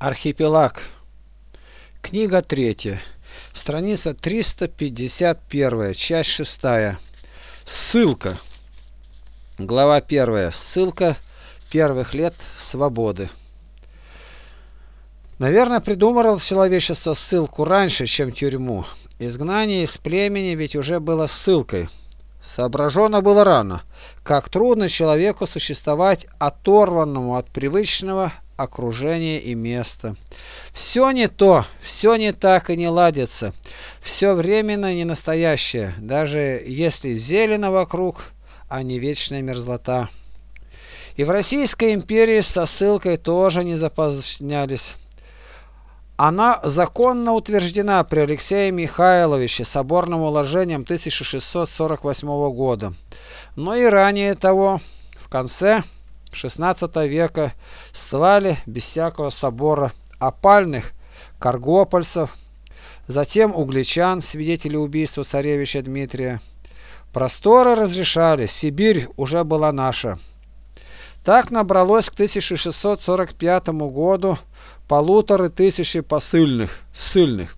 Архипелаг. Книга третья. Страница 351, часть шестая. Ссылка. Глава первая. Ссылка первых лет свободы. Наверное, придумывал человечество ссылку раньше, чем тюрьму. Изгнание из племени ведь уже было ссылкой. Соображено было рано, как трудно человеку существовать оторванному от привычного окружение и место. Все не то, все не так и не ладится, все временно не настоящее, даже если зелено вокруг, а не вечная мерзлота. И в Российской империи со ссылкой тоже не запозднялись. Она законно утверждена при Алексее Михайловиче соборным уложением 1648 года, но и ранее того, в конце XVI века ссылали без всякого собора опальных каргопольцев, затем угличан, свидетелей убийства царевича Дмитрия. Просторы разрешали, Сибирь уже была наша. Так набралось к 1645 году полуторы тысячи посыльных, ссыльных.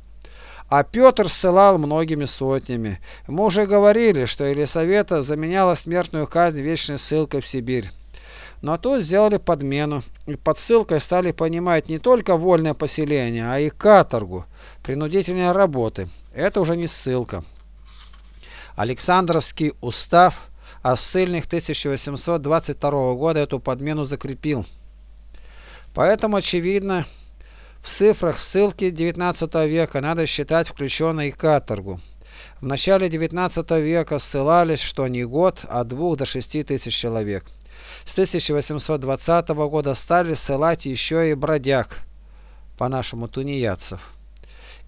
А Петр ссылал многими сотнями. Мы уже говорили, что Елисавета заменяла смертную казнь вечной ссылкой в Сибирь. Но тут сделали подмену, и под ссылкой стали понимать не только вольное поселение, а и каторгу, принудительные работы. Это уже не ссылка. Александровский устав о ссыльных 1822 года эту подмену закрепил. Поэтому, очевидно, в цифрах ссылки XIX века надо считать включенной каторгу. В начале XIX века ссылались что не год, а двух до шести тысяч человек. С 1820 года стали ссылать еще и бродяг, по-нашему тунеядцев.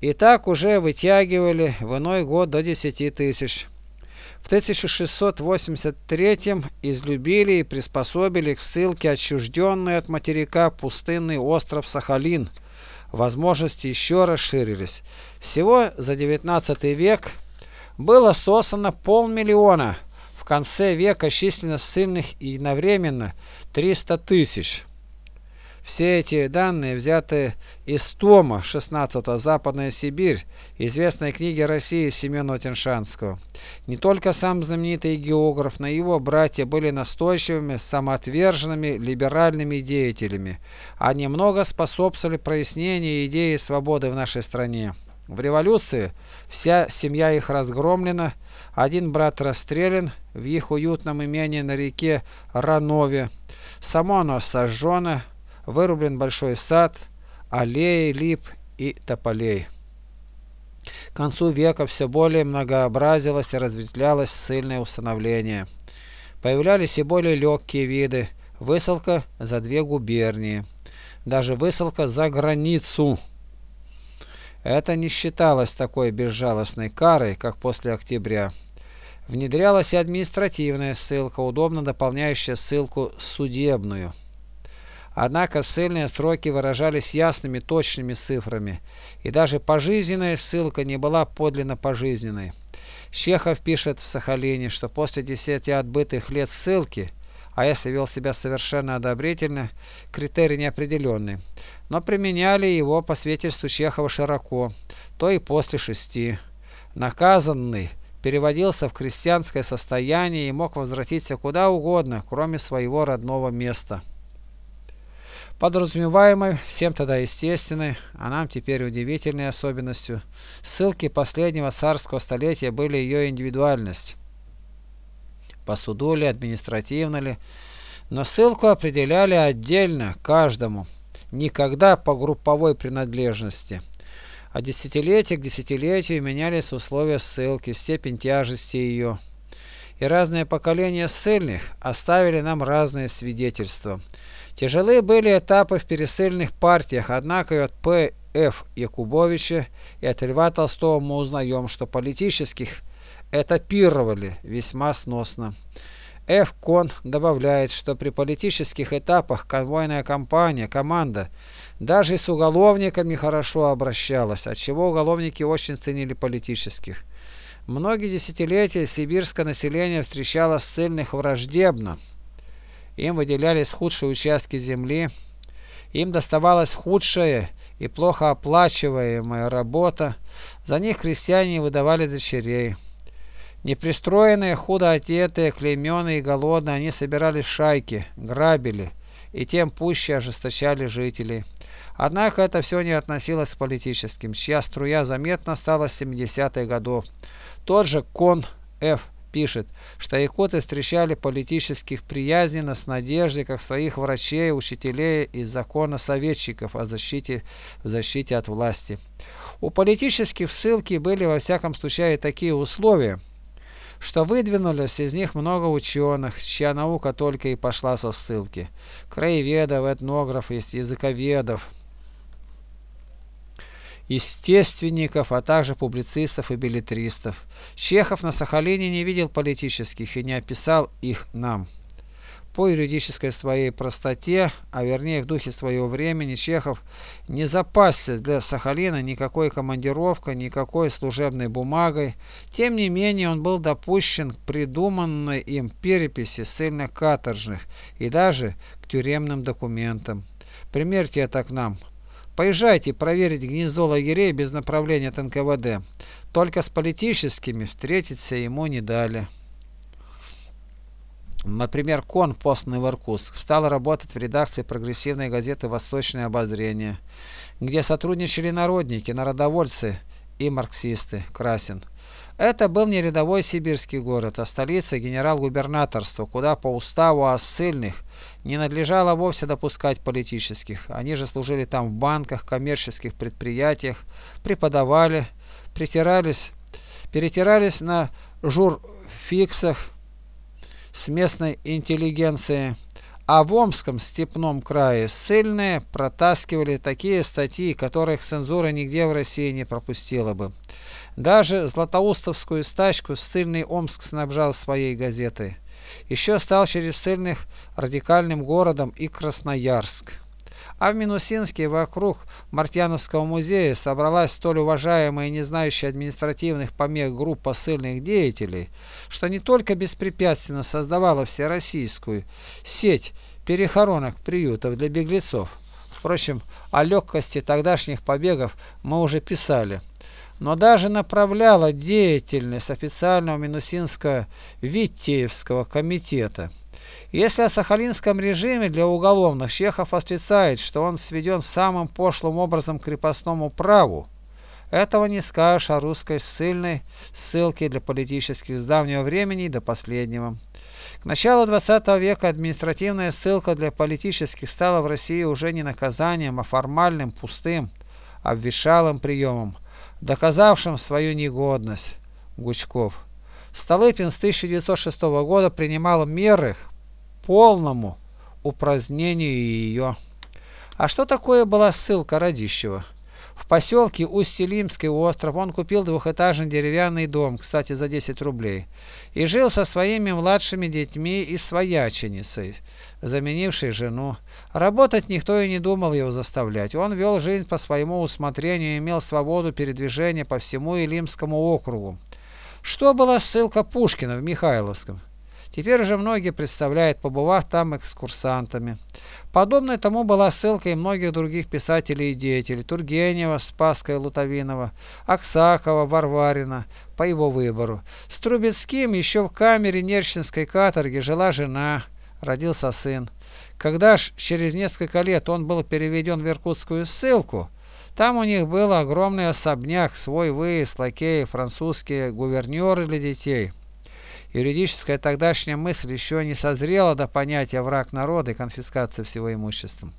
И так уже вытягивали в иной год до 10 тысяч. В 1683 излюбили и приспособили к ссылке отчужденный от материка пустынный остров Сахалин. Возможности еще расширились. Всего за 19 век было создано полмиллиона в конце века численность ссыльных единовременно 300 тысяч. Все эти данные взяты из тома 16 «Западная Сибирь» известной книги России Семена Теншанского. Не только сам знаменитый географ, но и его братья были настойчивыми, самоотверженными либеральными деятелями. Они много способствовали прояснению идеи свободы в нашей стране. В революции вся семья их разгромлена, один брат расстрелян в их уютном имении на реке Ранове. Само оно сожжено, вырублен большой сад, аллеи лип и тополей. К концу века все более многообразилось и разветвлялось ссыльное установление. Появлялись и более легкие виды, высылка за две губернии, даже высылка за границу – это не считалось такой безжалостной карой, как после октября. Внедрялась и административная ссылка, удобно дополняющая ссылку судебную. Однако ссыльные сроки выражались ясными точными цифрами, и даже пожизненная ссылка не была подлинно пожизненной. Чехов пишет в Сахалине, что после десяти отбытых лет ссылки – а если вел себя совершенно одобрительно, критерий неопределенный. Но применяли его по свидетельству Чехова широко, то и после шести. Наказанный переводился в крестьянское состояние и мог возвратиться куда угодно, кроме своего родного места. Подразумеваемой, всем тогда естественной, а нам теперь удивительной особенностью, ссылки последнего царского столетия были ее индивидуальность по суду ли, административно ли, но ссылку определяли отдельно каждому, никогда по групповой принадлежности. А десятилетие к десятилетию менялись условия ссылки, степень тяжести ее. И разные поколения ссыльных оставили нам разные свидетельства. Тяжелые были этапы в пересыльных партиях, однако и от П. Ф. Якубовича и от Льва Толстого мы узнаем, что политических этапировали весьма сносно. Ф. Кон добавляет, что при политических этапах конвойная компания, команда, даже с уголовниками хорошо обращалась, отчего уголовники очень ценили политических. Многие десятилетия сибирское население встречало ссыльных враждебно. Им выделялись худшие участки земли, Им доставалась худшая и плохо оплачиваемая работа, за них крестьяне выдавали дочерей. Непристроенные, худо одетые, клейменные и голодные, они собирались в шайки, грабили и тем пуще ожесточали жителей. Однако это все не относилось к политическим, чья струя заметно стала с 70-х годов. Тот же Кон Ф. пишет, что якуты встречали политических приязненно с надеждой, как своих врачей, учителей и законосоветчиков о защите, защите от власти. У политических ссылки были во всяком случае такие условия, что выдвинулись из них много ученых, чья наука только и пошла со ссылки. Краеведов, этнографов, языковедов, естественников, а также публицистов и билетристов. Чехов на Сахалине не видел политических и не описал их нам. По юридической своей простоте, а вернее в духе своего времени, Чехов не запасся для Сахалина никакой командировкой, никакой служебной бумагой. Тем не менее он был допущен к придуманной им переписи ссыльно-каторжных и даже к тюремным документам. Примерьте это к нам. Поезжайте проверить гнездо лагерей без направления от НКВД. Только с политическими встретиться ему не дали. Например, Кон, посланный в Иркутск, стал работать в редакции прогрессивной газеты «Восточное обозрение», где сотрудничали народники, народовольцы и марксисты Красин. Это был не рядовой сибирский город, а столица генерал-губернаторства, куда по уставу о ссыльных не надлежало вовсе допускать политических. Они же служили там в банках, коммерческих предприятиях, преподавали, притирались, перетирались на журфиксах с местной интеллигенцией. А в Омском степном крае ссыльные протаскивали такие статьи, которых цензура нигде в России не пропустила бы. Даже Златоустовскую стачку ссыльный Омск снабжал своей газетой. Еще стал через ссыльных радикальным городом и Красноярск. А в Минусинске вокруг Мартьяновского музея собралась столь уважаемая и не знающая административных помех группа ссыльных деятелей, что не только беспрепятственно создавала всероссийскую сеть перехоронок приютов для беглецов. Впрочем, о легкости тогдашних побегов мы уже писали но даже направляла деятельность официального Минусинского Витеевского комитета. Если о сахалинском режиме для уголовных Чехов восклицает, что он сведен самым пошлым образом к крепостному праву, этого не скажешь о русской ссыльной ссылке для политических с давнего времени до последнего. К началу XX века административная ссылка для политических стала в России уже не наказанием, а формальным, пустым, обвешалым приемом, доказавшим свою негодность. Гучков. Столыпин с 1906 года принимал меры полному упразднению ее. А что такое была ссылка Радищева? В поселке Усть-Илимский остров он купил двухэтажный деревянный дом, кстати, за 10 рублей, и жил со своими младшими детьми и свояченицей, заменившей жену. Работать никто и не думал его заставлять. Он вел жизнь по своему усмотрению и имел свободу передвижения по всему Илимскому округу. Что была ссылка Пушкина в Михайловском? Теперь же многие представляют, побывав там экскурсантами. Подобной тому была ссылка и многих других писателей и деятелей Тургенева, Спаска и Лутовинова, Аксакова, Варварина по его выбору. С Трубецким еще в камере Нерчинской каторги жила жена, родился сын. Когда ж через несколько лет он был переведен в Иркутскую ссылку, там у них был огромный особняк, свой выезд, лакеи, французские гувернеры для детей – Юридическая тогдашняя мысль еще не созрела до понятия враг народа и конфискации всего имущества.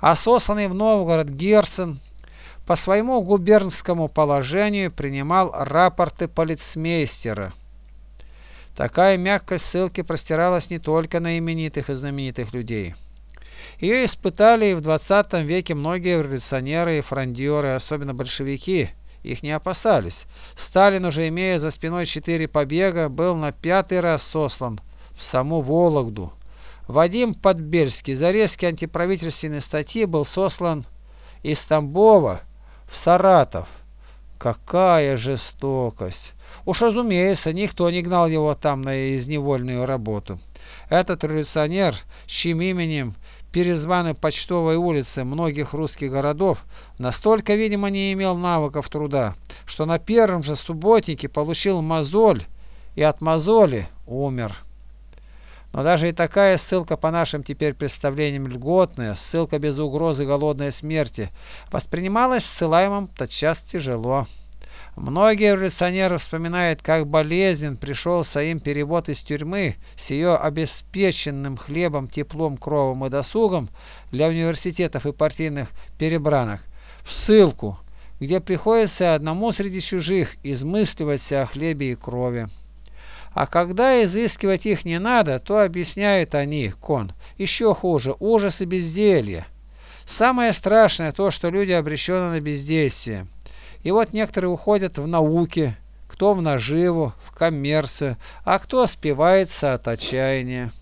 А сосланный в Новгород Герцен по своему губернскому положению принимал рапорты полицмейстера. Такая мягкость ссылки простиралась не только на именитых и знаменитых людей. Ее испытали и в 20 веке многие революционеры и фрондеры, особенно большевики – их не опасались. Сталин, уже имея за спиной четыре побега, был на пятый раз сослан в саму Вологду. Вадим Подбельский за резкие антиправительственные статьи был сослан из Тамбова в Саратов. Какая жестокость! Уж разумеется, никто не гнал его там на изневольную работу. Этот революционер, чьим именем перезваны почтовой улицы многих русских городов, настолько, видимо, не имел навыков труда, что на первом же субботнике получил мозоль и от мозоли умер. Но даже и такая ссылка по нашим теперь представлениям льготная, ссылка без угрозы голодной смерти, воспринималась ссылаемым тотчас тяжело. Многие революционеры вспоминают, как болезнен пришелся им перевод из тюрьмы с ее обеспеченным хлебом, теплом, кровом и досугом для университетов и партийных перебранок в ссылку, где приходится одному среди чужих измысливать о хлебе и крови. А когда изыскивать их не надо, то объясняют они, кон, еще хуже, ужас и безделье. Самое страшное то, что люди обречены на бездействие. И вот некоторые уходят в науки, кто в наживу, в коммерцию, а кто спивается от отчаяния.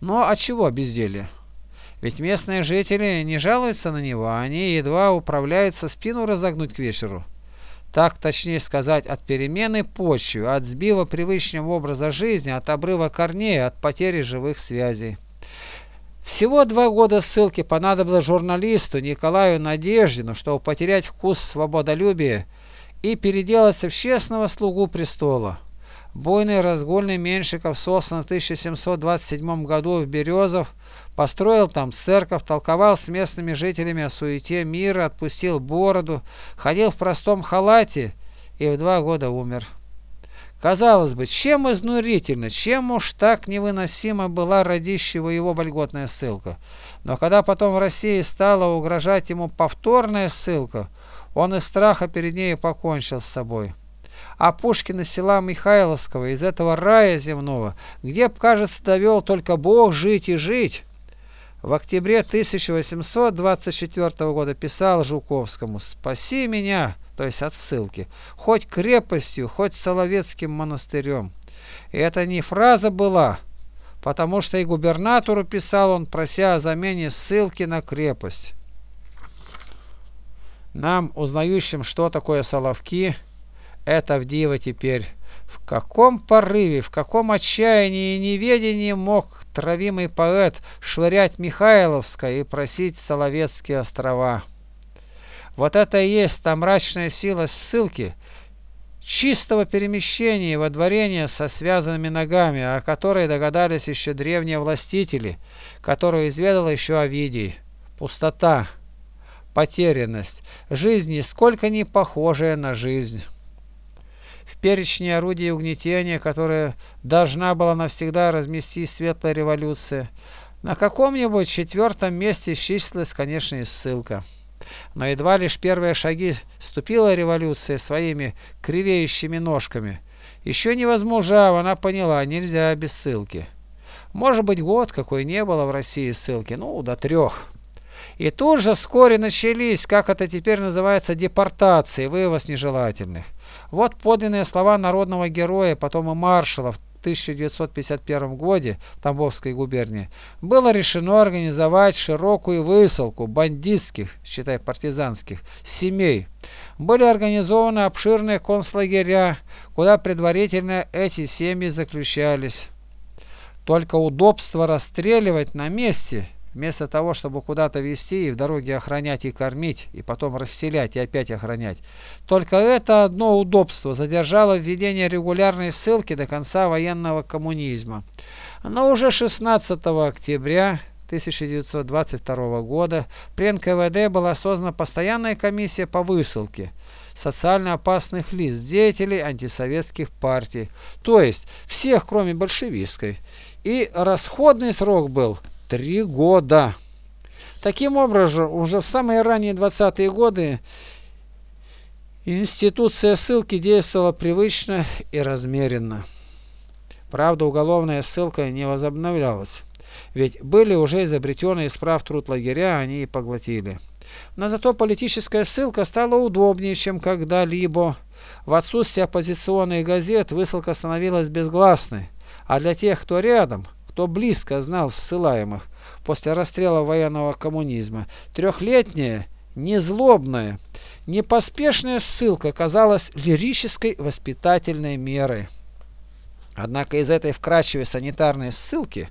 Но от чего безделье? Ведь местные жители не жалуются на него, они едва управляются спину разогнуть к вечеру. Так, точнее сказать, от перемены почвы, от сбива привычного образа жизни, от обрыва корней, от потери живых связей. Всего два года ссылки понадобилось журналисту Николаю Надеждину, чтобы потерять вкус свободолюбия и переделаться в честного слугу престола. Буйный разгульный Меньшиков создан в 1727 году в Березов, построил там церковь, толковал с местными жителями о суете мира, отпустил бороду, ходил в простом халате и в два года умер. Казалось бы, чем изнурительно, чем уж так невыносима была родищего его вольготная ссылка. Но когда потом в России стала угрожать ему повторная ссылка, он из страха перед ней покончил с собой а Пушкина села Михайловского, из этого рая земного, где, кажется, довел только Бог жить и жить. В октябре 1824 года писал Жуковскому «Спаси меня», то есть от ссылки, хоть крепостью, хоть Соловецким монастырем. И это не фраза была, потому что и губернатору писал он, прося о замене ссылки на крепость. Нам, узнающим, что такое Соловки, это Авдеева теперь. В каком порыве, в каком отчаянии и неведении мог травимый поэт швырять Михайловское и просить Соловецкие острова? Вот это и есть та мрачная сила ссылки, чистого перемещения и водворения со связанными ногами, о которой догадались еще древние властители, которую изведал еще Овидий. Пустота, потерянность, жизнь нисколько не похожая на жизнь перечне орудий угнетения, которое должна была навсегда размести светлая революция. На каком-нибудь четвертом месте числилась, конечно, и ссылка. Но едва лишь первые шаги ступила революция своими кривеющими ножками. Еще не возмужав, она поняла, нельзя без ссылки. Может быть, год какой не было в России ссылки, ну, до трех. И тут же вскоре начались, как это теперь называется, депортации, вывоз нежелательных. Вот подлинные слова народного героя, потом и маршала в 1951 году в Тамбовской губернии. Было решено организовать широкую высылку бандитских, считай партизанских, семей. Были организованы обширные концлагеря, куда предварительно эти семьи заключались. Только удобство расстреливать на месте – Вместо того, чтобы куда-то везти и в дороге охранять и кормить, и потом расселять и опять охранять. Только это одно удобство задержало введение регулярной ссылки до конца военного коммунизма. Но уже 16 октября 1922 года при НКВД была создана постоянная комиссия по высылке социально опасных лиц, деятелей антисоветских партий, то есть всех, кроме большевистской. И расходный срок был Три года. Таким образом, уже в самые ранние 20-е годы институция ссылки действовала привычно и размеренно. Правда, уголовная ссылка не возобновлялась, ведь были уже изобретены из прав труд лагеря, они и поглотили. Но зато политическая ссылка стала удобнее, чем когда-либо. В отсутствие оппозиционных газет высылка становилась безгласной, а для тех, кто рядом – кто близко знал ссылаемых после расстрела военного коммунизма. Трехлетняя, незлобная, непоспешная ссылка казалась лирической воспитательной мерой. Однако из этой вкрадчивой санитарной ссылки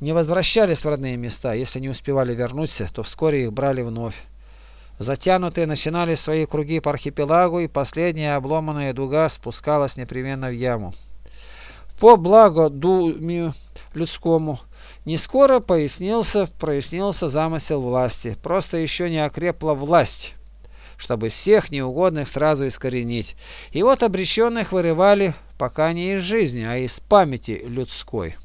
не возвращались в родные места, если не успевали вернуться, то вскоре их брали вновь. Затянутые начинали свои круги по архипелагу, и последняя обломанная дуга спускалась непременно в яму. По благодумию людскому не скоро пояснился, прояснился замысел власти, просто еще не окрепла власть чтобы всех неугодных сразу искоренить. И вот обреченных вырывали пока не из жизни, а из памяти людской.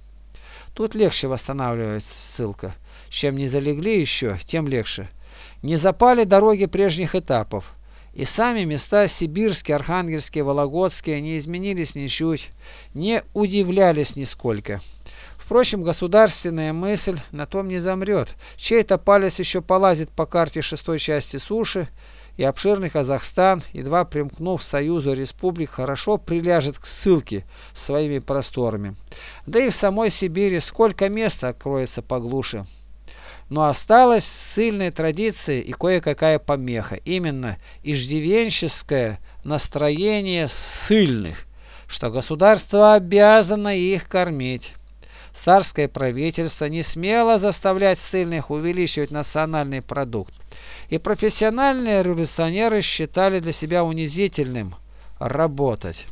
Тут легче восстанавливать ссылка. Чем не залегли еще, тем легче. Не запали дороги прежних этапов. И сами места сибирские, архангельские, вологодские не изменились ничуть, не удивлялись нисколько. Впрочем, государственная мысль на том не замрет. Чей-то палец еще полазит по карте шестой части суши, и обширный Казахстан, едва примкнув к Союзу Республик, хорошо приляжет к ссылке своими просторами. Да и в самой Сибири сколько места откроется поглуше. Но осталась сильная традиция и кое-какая помеха, именно иждивенческое настроение сильных, что государство обязано их кормить. Царское правительство не смело заставлять ссыльных увеличивать национальный продукт и профессиональные революционеры считали для себя унизительным работать.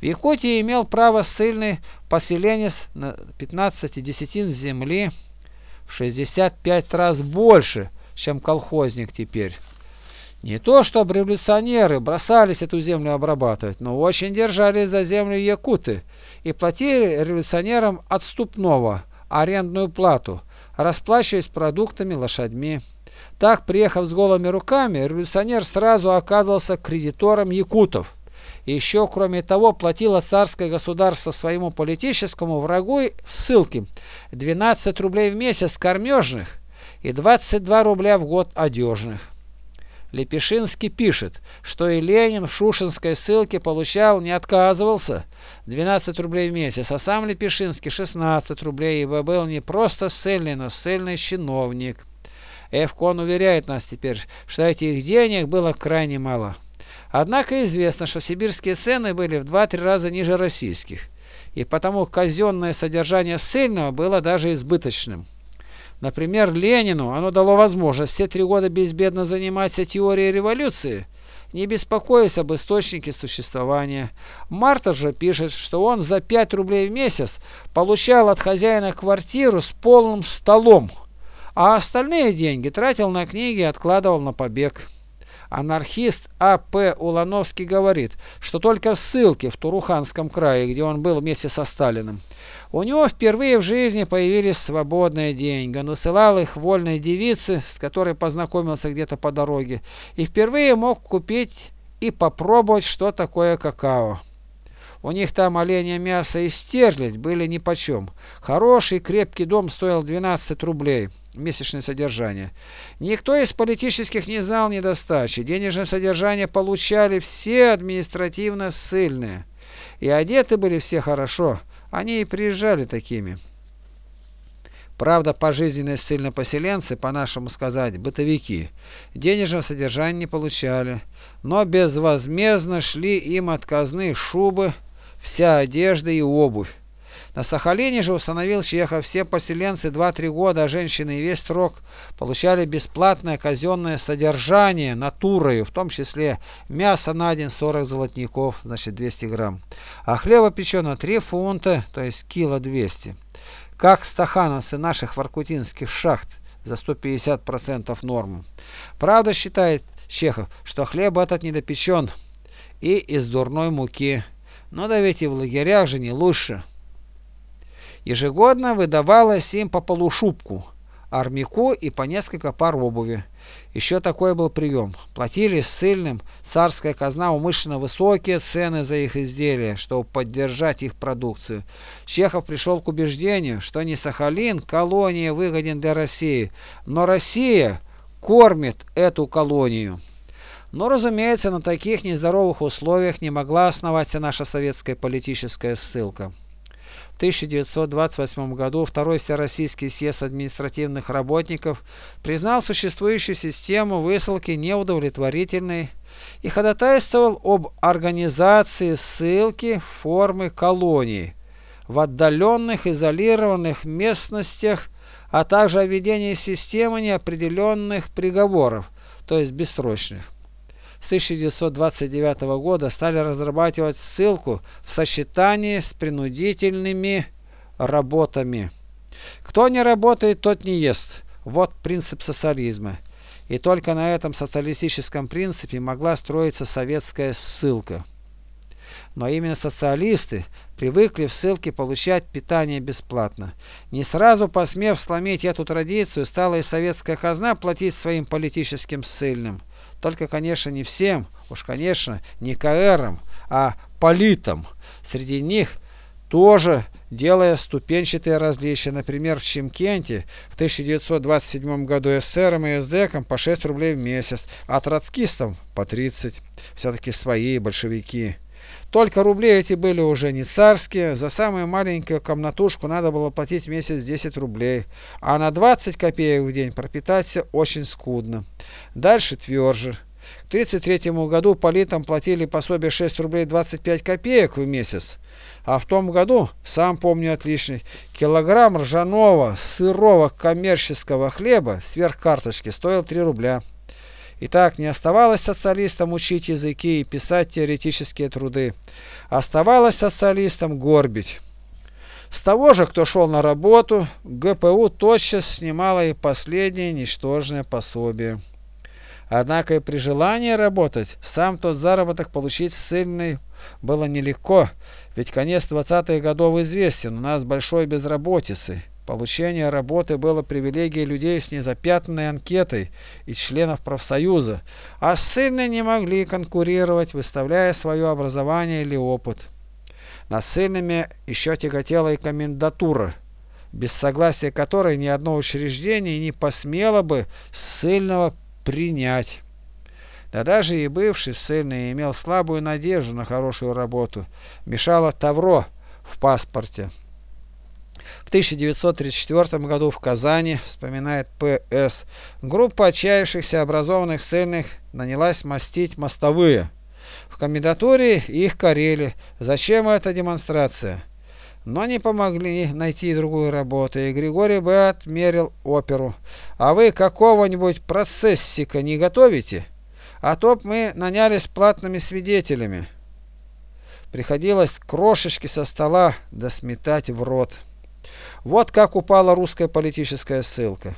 В Якутии имел право ссыльный поселенец на 15 десятин земли в 65 раз больше, чем колхозник теперь. Не то, чтобы революционеры бросались эту землю обрабатывать, но очень держались за землю якуты и платили революционерам отступного, арендную плату, расплачиваясь продуктами, лошадьми. Так, приехав с голыми руками, революционер сразу оказывался кредитором якутов. Еще, кроме того, платило царское государство своему политическому врагу в ссылке 12 рублей в месяц кормежных и 22 рубля в год одежных. Лепешинский пишет, что и Ленин в Шушинской ссылке получал, не отказывался, 12 рублей в месяц, а сам Лепешинский 16 рублей, ибо был не просто ссыльный, но ссыльный чиновник. Эвкон уверяет нас теперь, что этих денег было крайне мало. Однако известно, что сибирские цены были в 2-3 раза ниже российских, и потому казенное содержание ссыльного было даже избыточным. Например, Ленину оно дало возможность все три года безбедно заниматься теорией революции, не беспокоясь об источнике существования. Марта же пишет, что он за 5 рублей в месяц получал от хозяина квартиру с полным столом а остальные деньги тратил на книги и откладывал на побег. Анархист А.П. Улановский говорит, что только в ссылке в Туруханском крае, где он был вместе со Сталиным, у него впервые в жизни появились свободные деньги. Он высылал их вольной девице, с которой познакомился где-то по дороге, и впервые мог купить и попробовать, что такое какао. У них там оленя мясо и стерлядь были нипочем. Хороший крепкий дом стоил 12 рублей месячное содержание. Никто из политических не знал недостачи. Денежное содержание получали все административно ссыльные. И одеты были все хорошо. Они и приезжали такими. Правда, пожизненные ссыльнопоселенцы, по-нашему сказать, бытовики, денежного содержания не получали, но безвозмездно шли им от казны шубы, вся одежда и обувь. На Сахалине же установил Чехов, все поселенцы 2-3 года, женщины и весь срок получали бесплатное казенное содержание натурою, в том числе мясо на день 40 золотников, значит 200 грамм, а хлеба печеного 3 фунта, то есть кило 200. Как стахановцы наших воркутинских шахт за 150% норму. Правда считает Чехов, что хлеб этот недопечен и из дурной муки. Но да ведь и в лагерях же не лучше. Ежегодно выдавалось им по полушубку, армяку и по несколько пар обуви. Еще такой был прием. Платили ссыльным царская казна умышленно высокие цены за их изделия, чтобы поддержать их продукцию. Чехов пришел к убеждению, что не Сахалин, колония выгоден для России, но Россия кормит эту колонию. Но, разумеется, на таких нездоровых условиях не могла основаться наша советская политическая ссылка. В 1928 году Второй Всероссийский съезд административных работников признал существующую систему высылки неудовлетворительной и ходатайствовал об организации ссылки формы колоний в отдаленных изолированных местностях а также о введении системы неопределенных приговоров, то есть бессрочных. С 1929 года стали разрабатывать ссылку в сочетании с принудительными работами. Кто не работает, тот не ест. Вот принцип социализма. И только на этом социалистическом принципе могла строиться советская ссылка. Но именно социалисты привыкли в ссылке получать питание бесплатно. Не сразу посмев сломить эту традицию, стала и советская казна платить своим политическим ссыльным. Только, конечно, не всем, уж, конечно, не КРам, а политам. Среди них тоже делая ступенчатые различия. Например, в Чемкенте в 1927 году эсерам и эсдекам по 6 рублей в месяц, а троцкистам по 30. Все-таки свои большевики. Только рубли эти были уже не царские, за самую маленькую комнатушку надо было платить в месяц 10 рублей, а на 20 копеек в день пропитаться очень скудно. Дальше тверже. К 1933 году политам платили пособие 6 рублей 25 копеек в месяц, а в том году, сам помню отличный, килограмм ржаного сырого коммерческого хлеба сверх карточки стоил 3 рубля. Итак, не оставалось социалистам учить языки и писать теоретические труды. Оставалось социалистам горбить. С того же, кто шел на работу, ГПУ тотчас снимало и последнее ничтожное пособие. Однако и при желании работать, сам тот заработок получить ссыльный было нелегко, ведь конец 20-х годов известен, у нас большой безработицы. Получение работы было привилегией людей с незапятнанной анкетой и членов профсоюза, а ссыльные не могли конкурировать, выставляя свое образование или опыт. Над ссыльными еще тяготела и комендатура, без согласия которой ни одно учреждение не посмело бы ссыльного принять. Да даже и бывший ссыльный имел слабую надежду на хорошую работу. Мешало тавро в паспорте. В 1934 году в Казани, вспоминает П.С., группа отчаявшихся образованных ссыльных нанялась мастить мостовые. В комендатуре их корели. Зачем эта демонстрация? но не помогли найти другую работу, и Григорий бы отмерил оперу. А вы какого-нибудь процессика не готовите? А то мы нанялись платными свидетелями. Приходилось крошечки со стола досметать в рот. Вот как упала русская политическая ссылка.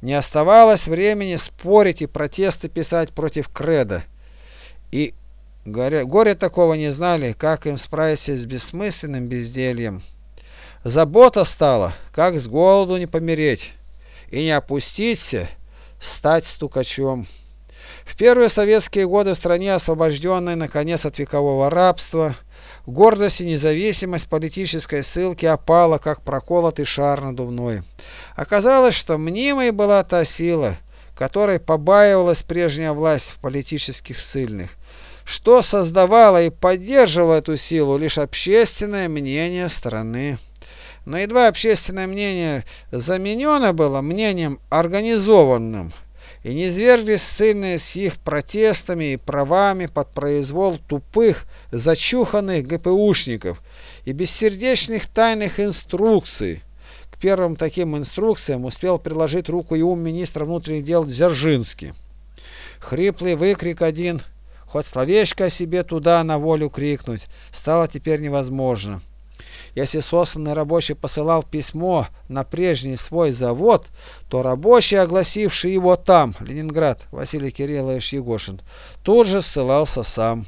Не оставалось времени спорить и протесты писать против креда. И Горе, горе такого не знали, как им справиться с бессмысленным бездельем. Забота стала, как с голоду не помереть и не опуститься, стать стукачом. В первые советские годы в стране, освобожденной наконец от векового рабства, гордость и независимость политической ссылки опала, как проколотый шар надувной. Оказалось, что мнимой была та сила, которой побаивалась прежняя власть в политических ссыльных что создавало и поддерживало эту силу лишь общественное мнение страны. Но едва общественное мнение заменено было мнением организованным, и не зверглись ссыльные с их протестами и правами под произвол тупых, зачуханных ГПУшников и бессердечных тайных инструкций. К первым таким инструкциям успел приложить руку и ум министра внутренних дел Дзержинский. Хриплый выкрик один – Хоть словечко о себе туда на волю крикнуть стало теперь невозможно. Если сосланный рабочий посылал письмо на прежний свой завод, то рабочий, огласивший его там, Ленинград, Василий Кириллович Егошин, тут же ссылался сам.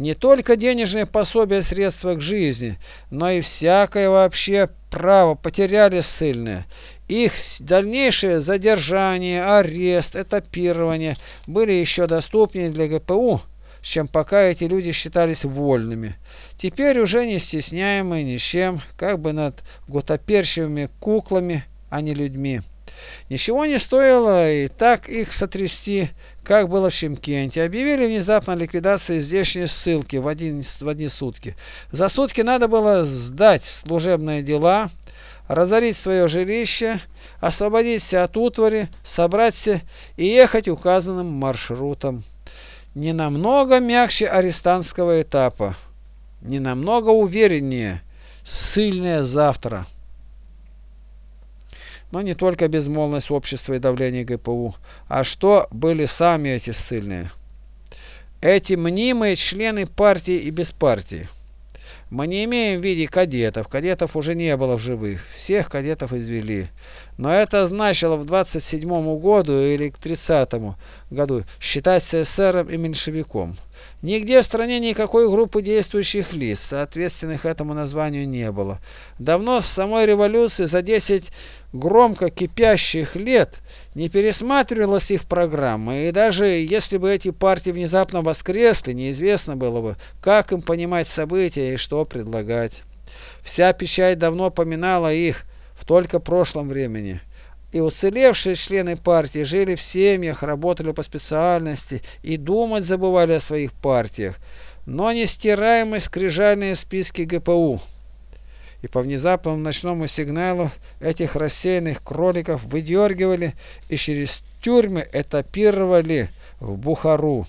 Не только денежные пособия средства к жизни, но и всякое вообще право потеряли ссыльные, их дальнейшее задержание, арест, этапирование были еще доступнее для ГПУ, чем пока эти люди считались вольными. Теперь уже не стесняемые ни чем, как бы над гутоперщивыми куклами, а не людьми. Ничего не стоило и так их сотрясти, как было в Шимкенте. Объявили внезапно ликвидацию здешней ссылки в, один, в одни сутки. За сутки надо было сдать служебные дела, разорить свое жилище, освободиться от утвари, собраться и ехать указанным маршрутом. Не намного мягче арестантского этапа, не намного увереннее, сильнее завтра. Но не только безмолвность общества и давление ГПУ, а что были сами эти ссыльные. Эти мнимые члены партии и без партии. Мы не имеем в виде кадетов. Кадетов уже не было в живых. Всех кадетов извели. Но это значило в 27 году или к 30 году считаться эсером и меньшевиком. Нигде в стране никакой группы действующих лиц, соответственных этому названию, не было. Давно с самой революции за 10 громко кипящих лет не пересматривалась их программа, и даже если бы эти партии внезапно воскресли, неизвестно было бы, как им понимать события и что предлагать. Вся печать давно поминала их в только прошлом времени и уцелевшие члены партии жили в семьях, работали по специальности и думать забывали о своих партиях, но нестираемые скрижальные списки ГПУ. И по внезапному ночному сигналу этих рассеянных кроликов выдергивали и через тюрьмы этапировали в Бухару.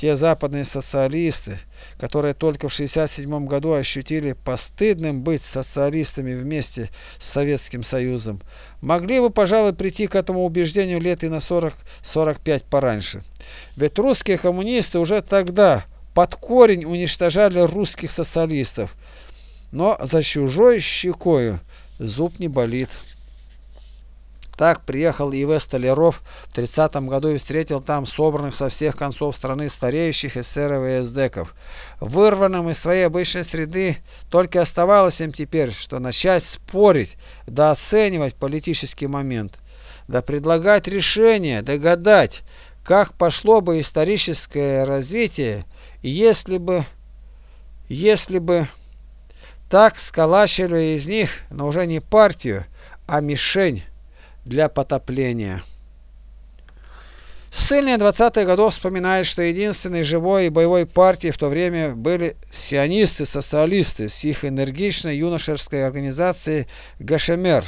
Те западные социалисты, которые только в 1967 году ощутили постыдным быть социалистами вместе с Советским Союзом, могли бы, пожалуй, прийти к этому убеждению лет и на 40-45 пораньше. Ведь русские коммунисты уже тогда под корень уничтожали русских социалистов, но за чужой щекою зуб не болит. Так приехал И.В. Столяров в 30 году и встретил там собранных со всех концов страны стареющих эсеров и эсдеков. Вырванным из своей обычной среды только оставалось им теперь, что начать спорить, да оценивать политический момент, да предлагать решение, да гадать, как пошло бы историческое развитие, если бы, если бы так сколачивали из них, но уже не партию, а мишень для потопления. Ссыльные 20-х годов вспоминают, что единственной живой и боевой партией в то время были сионисты-социалисты с их энергичной юношеской организацией Гашемер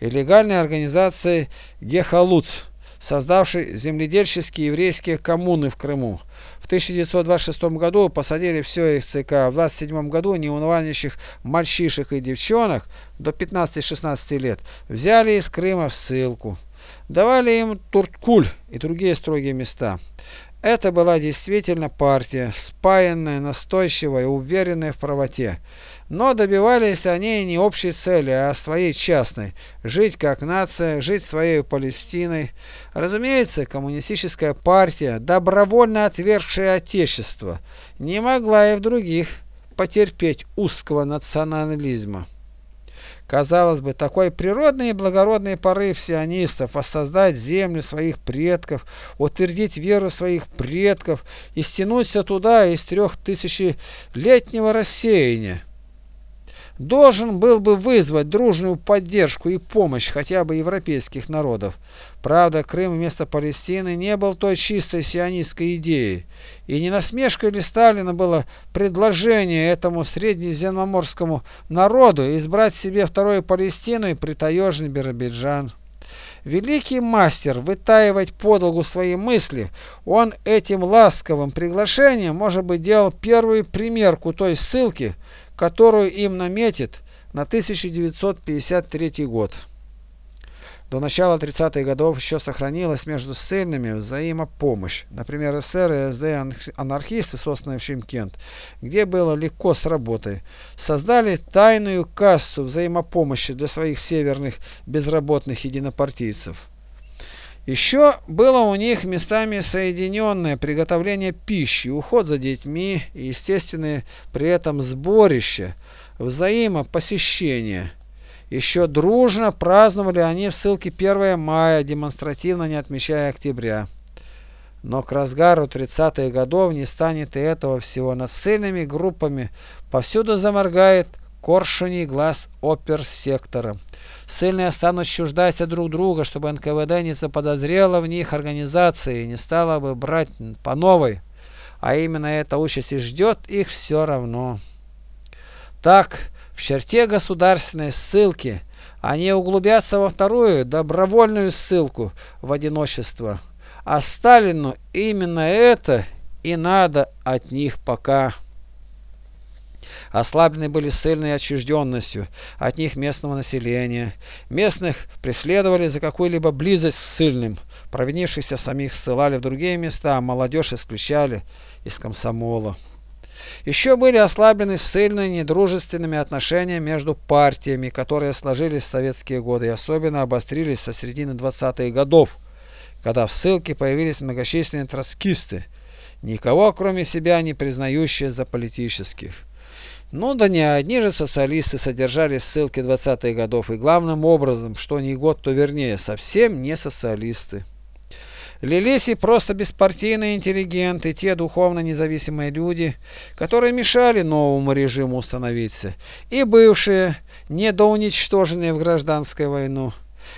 и легальной организацией Гехалуц, создавшей земледельческие еврейские коммуны в Крыму. В 1926 году посадили все их ЦК, в 1927 году неунывающих мальчишек и девчонок до 15-16 лет взяли из Крыма в ссылку. Давали им Турткуль и другие строгие места. Это была действительно партия, спаянная, настойчивая, уверенная в правоте. Но добивались они не общей цели, а своей частной – жить как нация, жить своей Палестиной. Разумеется, коммунистическая партия, добровольно отвергшая Отечество, не могла и в других потерпеть узкого национализма. Казалось бы, такой природный и благородный порыв сионистов воссоздать землю своих предков, утвердить веру своих предков и стянуться туда из трех тысячелетнего рассеяния должен был бы вызвать дружную поддержку и помощь хотя бы европейских народов. Правда, Крым вместо Палестины не был той чистой сионистской идеей, и не насмешкой ли Сталина было предложение этому среднеземноморскому народу избрать себе вторую Палестину и притаежный Биробиджан. Великий мастер вытаивать подолгу свои мысли, он этим ласковым приглашением, может быть, делал первую примерку той ссылки, которую им наметит на 1953 год. До начала 30-х годов еще сохранилась между ссыльными взаимопомощь. Например, СССР и СД анархисты, созданные в Шимкент, где было легко с работой, создали тайную кассу взаимопомощи для своих северных безработных единопартийцев. Еще было у них местами соединенное приготовление пищи, уход за детьми и естественное при этом сборище, взаимопосещение. Еще дружно праздновали они в ссылке 1 мая, демонстративно не отмечая октября. Но к разгару 30-х годов не станет и этого всего. Над ссыльными группами повсюду заморгает коршуний глаз оперсектора. Ссыльные станут чуждаться друг друга, чтобы НКВД не заподозрело в них организации и не стало бы брать по новой. А именно эта участь и ждет их все равно. Так, в черте государственной ссылки они углубятся во вторую добровольную ссылку в одиночество. А Сталину именно это и надо от них пока. Ослаблены были ссыльной отчужденностью от них местного населения. Местных преследовали за какую-либо близость с ссыльным. Провинившихся самих ссылали в другие места, а молодежь исключали из комсомола. Еще были ослаблены ссыльные недружественными отношения между партиями, которые сложились в советские годы и особенно обострились со середины 20-х годов, когда в ссылке появились многочисленные троцкисты, никого кроме себя не признающие за политических. Да не одни же социалисты содержали ссылки 20-х годов, и главным образом, что ни год, то вернее, совсем не социалисты. Лились и просто беспартийные интеллигенты, те духовно независимые люди, которые мешали новому режиму установиться, и бывшие, недоуничтоженные в гражданскую войну,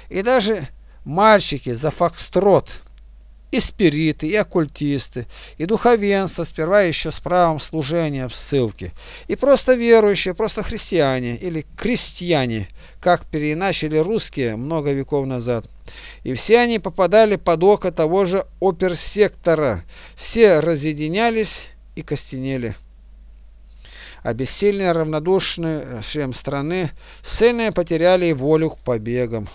и даже мальчики за фокстрот – и спириты, и оккультисты, и духовенство, сперва еще с правом служения в ссылке, и просто верующие, просто христиане или крестьяне, как переиначили русские много веков назад. И все они попадали под око того же оперсектора, все разъединялись и костенели. Обессильные равнодушные страны сильно потеряли волю к побегам.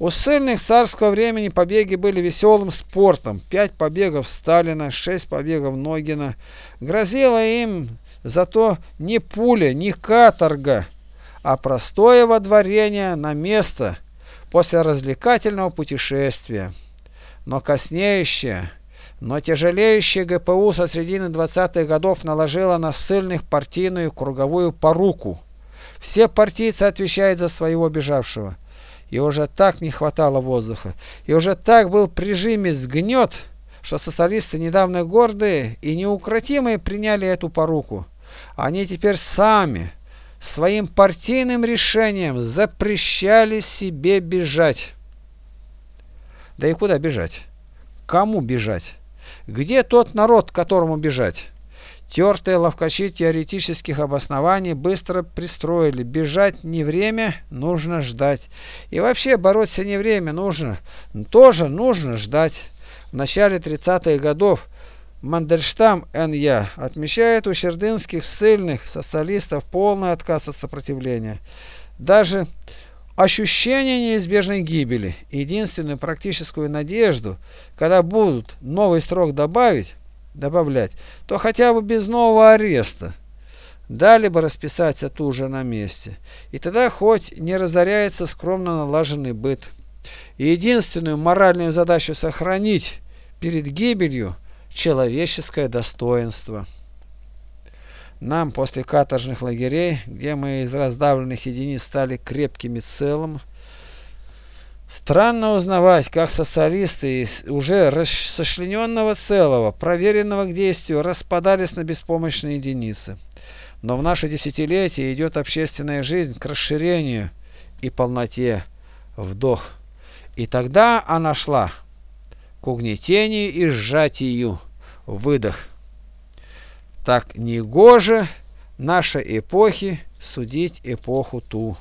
У ссыльных царского времени побеги были веселым спортом. Пять побегов Сталина, шесть побегов Ногина. Грозило им зато не пуля, не каторга, а простое водворение на место после развлекательного путешествия. Но коснеющее, но тяжелеющее ГПУ со середины 20-х годов наложило на ссыльных партийную круговую поруку. Все партийцы отвечают за своего бежавшего и уже так не хватало воздуха, и уже так был прижимист гнет, что социалисты недавно гордые и неукротимые приняли эту поруку. Они теперь сами своим партийным решением запрещали себе бежать. Да и куда бежать? Кому бежать? Где тот народ, которому бежать? Тертые ловкачи теоретических обоснований быстро пристроили. Бежать не время, нужно ждать. И вообще бороться не время, нужно. Тоже нужно ждать. В начале 30-х годов Мандельштам Н.Я. отмечает у чердынских ссыльных социалистов полный отказ от сопротивления. Даже ощущение неизбежной гибели, единственную практическую надежду, когда будут новый срок добавить, добавлять, то хотя бы без нового ареста. Дали бы расписаться тут же на месте. И тогда хоть не разоряется скромно налаженный быт. И единственную моральную задачу сохранить перед гибелью человеческое достоинство. Нам после каторжных лагерей, где мы из раздавленных единиц стали крепкими целым, Странно узнавать, как социалисты из уже расчлененного целого, проверенного к действию, распадались на беспомощные единицы. Но в наше десятилетие идет общественная жизнь к расширению и полноте. Вдох. И тогда она шла к угнетению и сжатию. Выдох. Так негоже нашей эпохи судить эпоху ту.